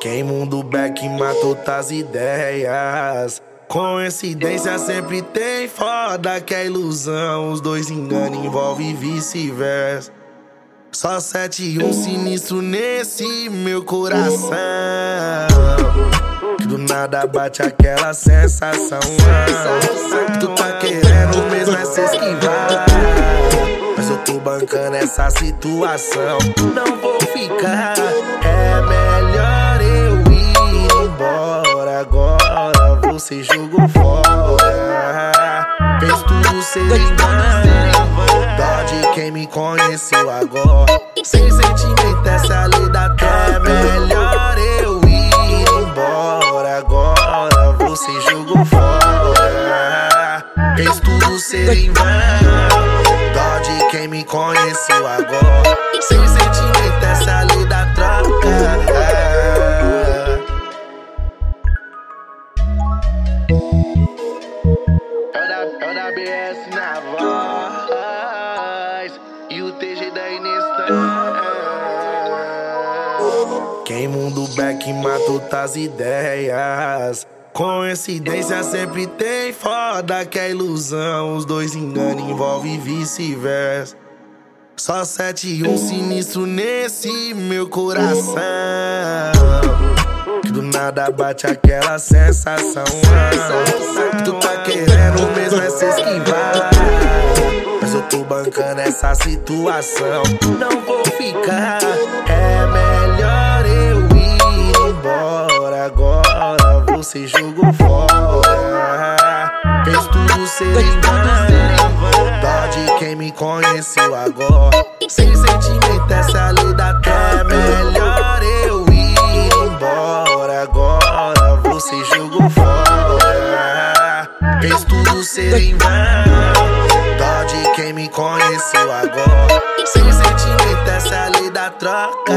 Quem mundo back matou outras ideias. Coincidência sempre tem foda que é ilusão. Os dois enganam, envolve vice-versa. Só sete e um sinistro nesse meu coração. Do nada bate aquela sensação. sensação. Bancando essa situação. Não vou ficar. É melhor eu ir embora agora. Você jogou fora. Fez tudo ser Dó de quem me conheceu agora. Sem sentimento, essa é a lei da terra. É melhor eu ir embora agora. Você jogou fora. Fez tudo ser em vão. Me conheceu agora. Sem sentimento, é lei da troca. É o da, é o da BS na voz E o TG da Inesta Quem mundo back matou tas ideias Coincidência sempre tem foda que é ilusão Os dois enganam, envolve vice-versa Só sete e um sinistro nesse meu coração que do nada bate aquela sensação. Que tu tá querendo mesmo é se esquivar. Mas eu tô bancando essa situação. Não vou ficar. É melhor eu ir embora agora. Você jogou fora. Fez tudo ser em vão. Conheceu agora. Sem sentimento, essa é a lei da terra. É melhor eu ir embora agora. Você jogou fora. Fez tudo ser em vão. Dó de quem me conheceu agora. Sem sentimento, essa é a lei da troca.